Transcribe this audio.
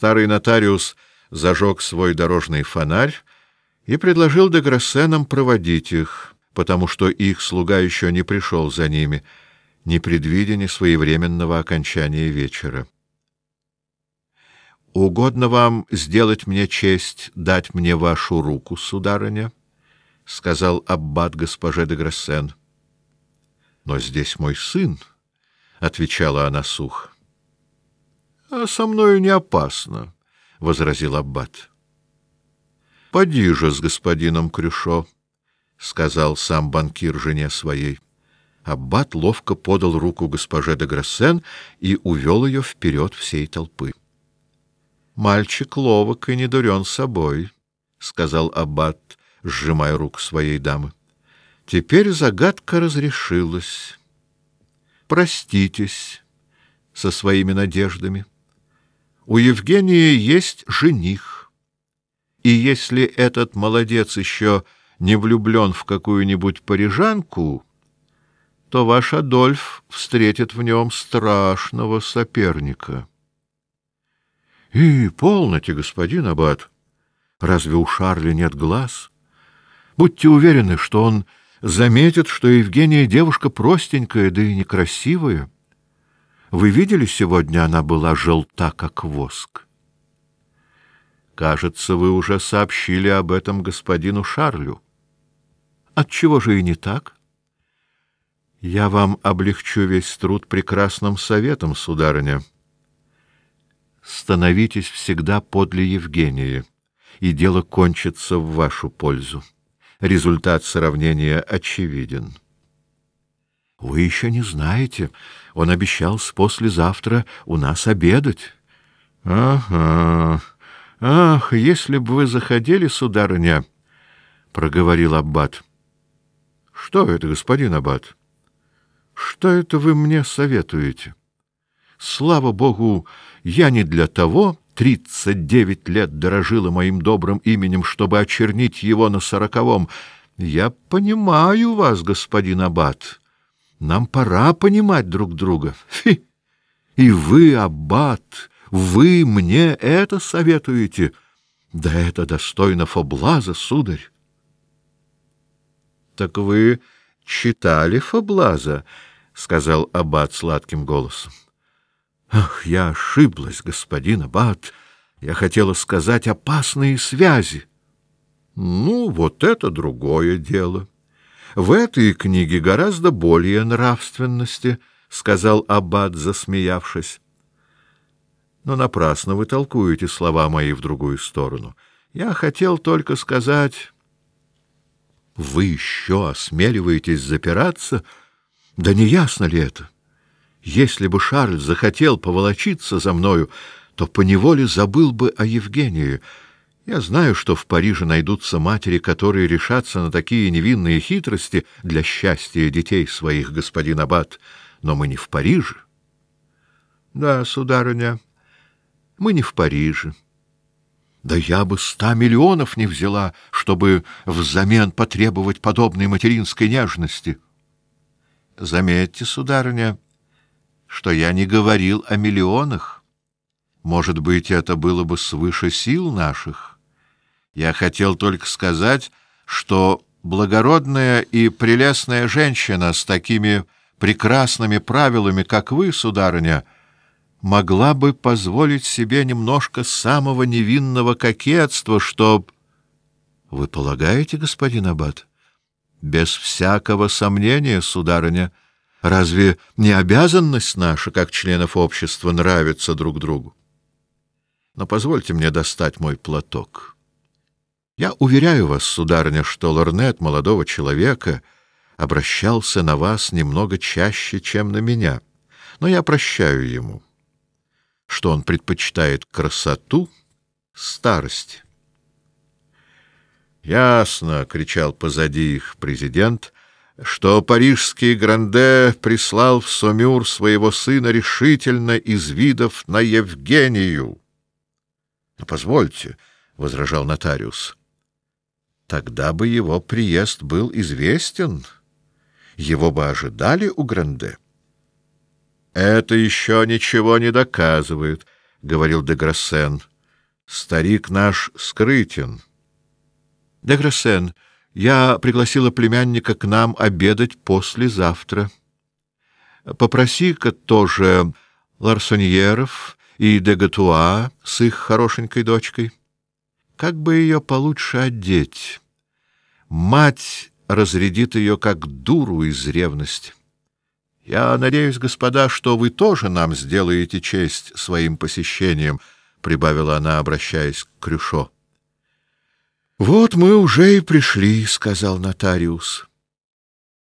Старый нотариус зажег свой дорожный фонарь и предложил де Грассенам проводить их, потому что их слуга еще не пришел за ними, не предвидя ни своевременного окончания вечера. Угодно вам сделать мне честь дать мне вашу руку, сударыня, сказал аббат госпоже де Грассен. Но здесь мой сын, отвечала она сухо. А со мною не опасно, возразил аббат. Поди же с господином Крюшо, сказал сам банкир жене своей. Аббат ловко подал руку госпоже де Грассен и увел ее вперед всей толпы. Мальчик ловок и не дурен собой, сказал аббат, сжимая руку своей дамы. Теперь загадка разрешилась. Проститесь со своими надеждами. У Евгении есть жених. И если этот молодец еще не влюблен в какую-нибудь парижанку, то ваш Адольф встретит в нем страшного соперника. И полноте, господин аббат. Разве у Шарля нет глаз? Будьте уверены, что он заметит, что Евгения девушка простенькая, да и некрасивая. Вы видели сегодня, она была желта, как воск. Кажется, вы уже сообщили об этом господину Шарлю. Отчего же и не так? Я вам облегчу весь труд прекрасным советом, сударыня. Становитесь всегда подле Евгении, и дело кончится в вашу пользу. Результат сравнения очевиден. Вы еще не знаете. Он обещал послезавтра у нас обедать. Ага. Ах, если бы вы заходили, сударыня, проговорил аббат. Что это, господин аббат? Что это вы мне советуете? Слава богу, я не для того тридцать девять лет дорожила моим добрым именем, чтобы очернить его на сороковом. Я понимаю вас, господин аббат. Нам пора понимать друг друга. Фи! И вы, аббат, вы мне это советуете? Да это достойно Фоблаза, сударь. Так вы читали Фоблаза, сказал аббат сладким голосом. Ах, я ошиблась, господин аббат. Я хотела сказать опасные связи. Ну, вот это другое дело. В этой книге гораздо более нравственности, сказал аббат, засмеявшись. Но напрасно вы толкуете слова мои в другую сторону. Я хотел только сказать, вы еще осмеливаетесь запираться? Да не ясно ли это? Если бы Шарль захотел поволочиться за мною, то поневоле забыл бы о Евгении. Я знаю, что в Париже найдутся матери, которые решатся на такие невинные хитрости для счастья детей своих, господин аббат, но мы не в Париже. Да, сударыня, мы не в Париже. Да я бы ста миллионов не взяла, чтобы взамен потребовать подобной материнской нежности. Заметьте, сударыня, что я не говорил о миллионах. Может быть, это было бы свыше сил наших. Я хотел только сказать, что благородная и прелестная женщина с такими прекрасными правилами, как вы, сударыня, могла бы позволить себе немножко самого невинного кокетства, чтоб Вы полагаете, господин аббат? Без всякого сомнения, сударыня, разве не обязанность наша, как членов общества, нравиться друг другу? Но позвольте мне достать мой платок. Я уверяю вас, сударыня, что лорнет молодого человека обращался на вас немного чаще, чем на меня, но я прощаю ему, что он предпочитает красоту старость. Ясно, кричал позади их президент, что парижский Гранде прислал в Сомюр своего сына решительно из видов на Евгению. Но позвольте, возражал нотариус. Тогда бы его приезд был известен. Его бы ожидали у Гранде. Это еще ничего не доказывает, говорил де Грассен. Старик наш скрытен. Деграсен, я пригласила племянника к нам обедать послезавтра. Попроси-ка тоже Ларсоньеров и Дегатуа с их хорошенькой дочкой. Как бы ее получше одеть? Мать разрядит ее как дуру из ревности. Я надеюсь, господа, что вы тоже нам сделаете честь своим посещением, прибавила она, обращаясь к Крюшо. Вот мы уже и пришли, сказал нотариус.